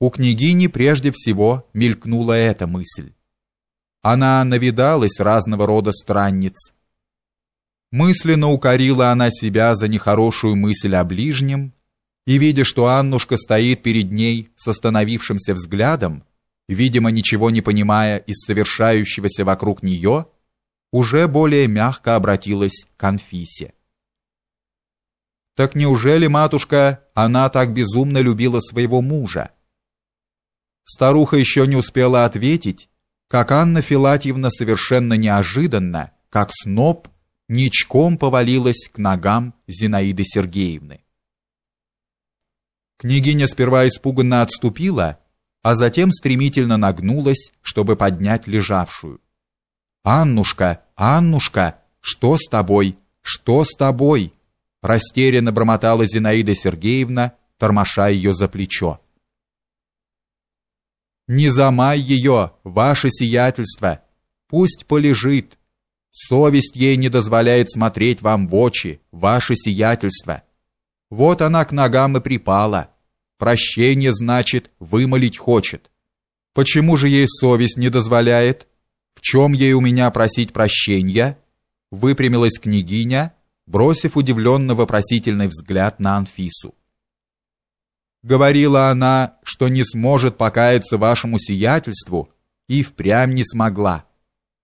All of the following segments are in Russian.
У княгини прежде всего мелькнула эта мысль. Она навидалась разного рода странниц. Мысленно укорила она себя за нехорошую мысль о ближнем, и, видя, что Аннушка стоит перед ней с остановившимся взглядом, видимо, ничего не понимая из совершающегося вокруг нее, уже более мягко обратилась к Анфисе. Так неужели, матушка, она так безумно любила своего мужа? Старуха еще не успела ответить, как Анна Филатьевна совершенно неожиданно, как сноб, ничком повалилась к ногам Зинаиды Сергеевны. Княгиня сперва испуганно отступила, а затем стремительно нагнулась, чтобы поднять лежавшую. «Аннушка, Аннушка, что с тобой? Что с тобой?» Растерянно бормотала Зинаида Сергеевна, тормоша ее за плечо. «Не замай ее, ваше сиятельство! Пусть полежит! Совесть ей не дозволяет смотреть вам в очи, ваше сиятельство!» Вот она к ногам и припала. Прощение, значит, вымолить хочет. Почему же ей совесть не дозволяет? В чем ей у меня просить прощения? Выпрямилась княгиня, бросив удивленно вопросительный взгляд на Анфису. Говорила она, что не сможет покаяться вашему сиятельству, и впрямь не смогла.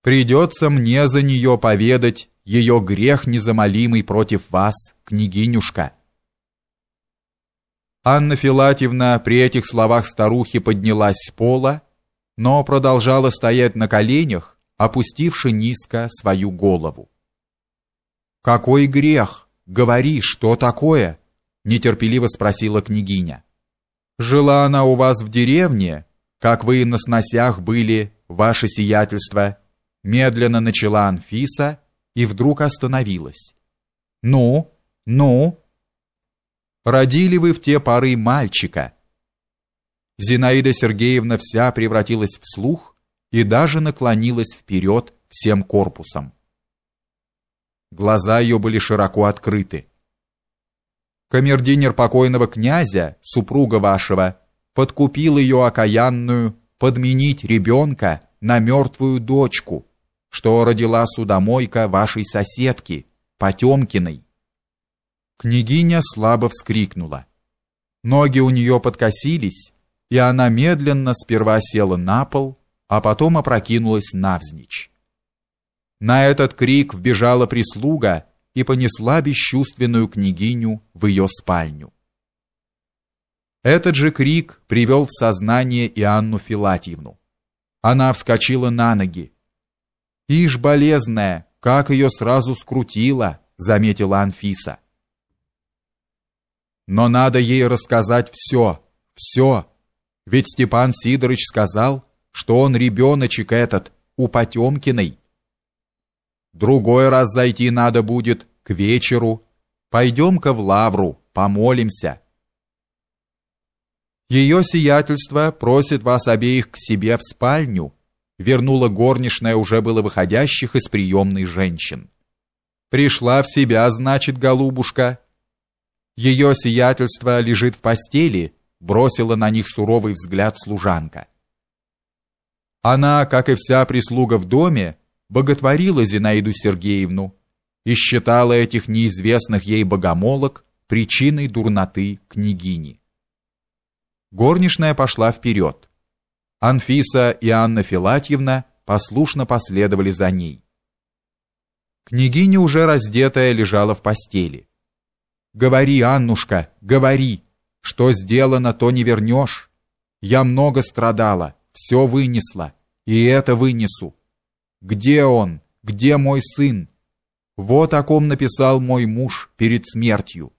Придется мне за нее поведать ее грех незамолимый против вас, княгинюшка. Анна Филатьевна при этих словах старухи поднялась с пола, но продолжала стоять на коленях, опустивши низко свою голову. «Какой грех? Говори, что такое?» — нетерпеливо спросила княгиня. «Жила она у вас в деревне, как вы на сносях были, ваше сиятельство?» Медленно начала Анфиса и вдруг остановилась. «Ну, ну?» родили вы в те поры мальчика. Зинаида Сергеевна вся превратилась в слух и даже наклонилась вперед всем корпусом. Глаза ее были широко открыты. Камердинер покойного князя, супруга вашего, подкупил ее окаянную подменить ребенка на мертвую дочку, что родила судомойка вашей соседки, Потемкиной. Княгиня слабо вскрикнула. Ноги у нее подкосились, и она медленно сперва села на пол, а потом опрокинулась навзничь. На этот крик вбежала прислуга и понесла бесчувственную княгиню в ее спальню. Этот же крик привел в сознание и Анну Филатьевну. Она вскочила на ноги. «Ишь, болезная, как ее сразу скрутила!» — заметила Анфиса. Но надо ей рассказать все, все. Ведь Степан Сидорович сказал, что он ребеночек этот у Потемкиной. Другой раз зайти надо будет к вечеру. Пойдем-ка в лавру, помолимся. Ее сиятельство просит вас обеих к себе в спальню, вернула горничная уже было выходящих из приемной женщин. Пришла в себя, значит, голубушка, ее сиятельство лежит в постели, бросила на них суровый взгляд служанка. Она, как и вся прислуга в доме, боготворила Зинаиду Сергеевну и считала этих неизвестных ей богомолок причиной дурноты княгини. Горничная пошла вперед. Анфиса и Анна Филатьевна послушно последовали за ней. Княгиня уже раздетая лежала в постели. Говори, Аннушка, говори. Что сделано, то не вернешь. Я много страдала, все вынесла, и это вынесу. Где он? Где мой сын? Вот о ком написал мой муж перед смертью.